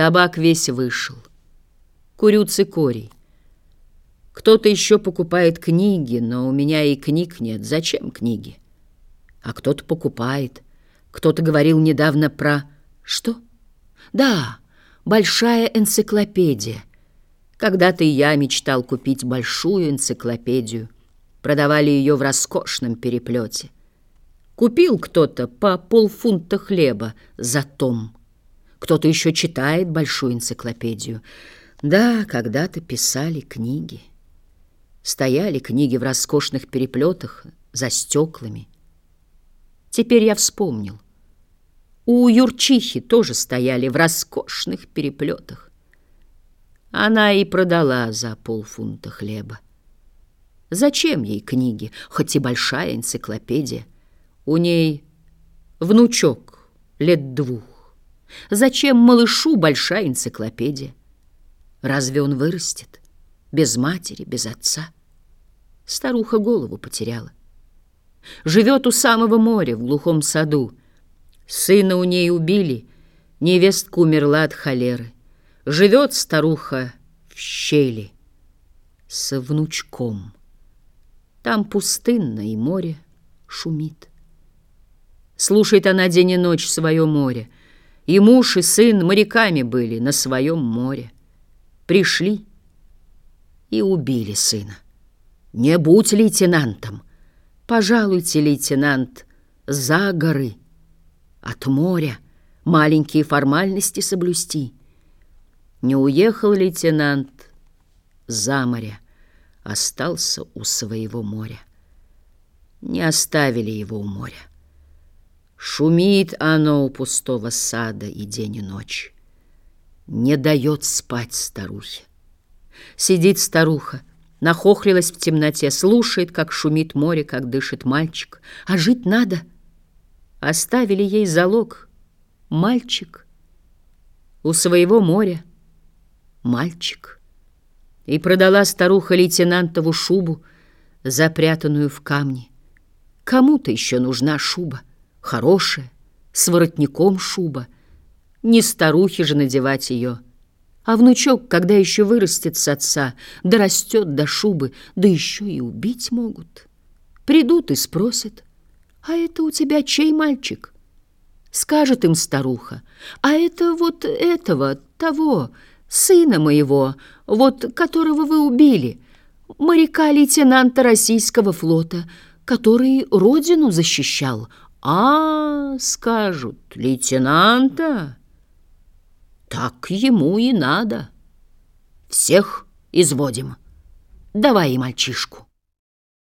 Табак весь вышел. Курю цикорий. Кто-то еще покупает книги, но у меня и книг нет. Зачем книги? А кто-то покупает. Кто-то говорил недавно про... Что? Да, большая энциклопедия. Когда-то я мечтал купить большую энциклопедию. Продавали ее в роскошном переплете. Купил кто-то по полфунта хлеба за том. Кто-то еще читает большую энциклопедию. Да, когда-то писали книги. Стояли книги в роскошных переплетах за стеклами. Теперь я вспомнил. У Юрчихи тоже стояли в роскошных переплетах. Она и продала за полфунта хлеба. Зачем ей книги, хоть и большая энциклопедия? У ней внучок лет двух. Зачем малышу большая энциклопедия? Разве он вырастет? Без матери, без отца? Старуха голову потеряла. Живет у самого моря, в глухом саду. Сына у ней убили, невестка умерла от холеры. Живет старуха в щели с внучком. Там пустынно, и море шумит. Слушает она день и ночь свое море. И муж, и сын моряками были на своем море. Пришли и убили сына. Не будь лейтенантом. Пожалуйте, лейтенант, за горы. От моря маленькие формальности соблюсти. Не уехал лейтенант за моря остался у своего моря. Не оставили его у моря. Шумит оно у пустого сада и день, и ночь. Не дает спать старухе. Сидит старуха, нахохлилась в темноте, слушает, как шумит море, как дышит мальчик. А жить надо. Оставили ей залог. Мальчик. У своего моря. Мальчик и продала старуха лейтенантову шубу, запрятанную в камни. Кому-то еще нужна шуба, хорошая, с воротником шуба. Не старухе же надевать ее, а внучок, когда еще вырастет с отца, да растет до шубы, да еще и убить могут. Придут и спросят, а это у тебя чей мальчик? Скажет им старуха, а это вот этого, того, сына моего, вот которого вы убили, моряка-лейтенанта российского флота, который родину защищал. А, скажут, лейтенанта, так ему и надо. Всех изводим. Давай и мальчишку.